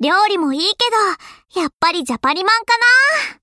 料理もいいけど、やっぱりジャパリマンかな。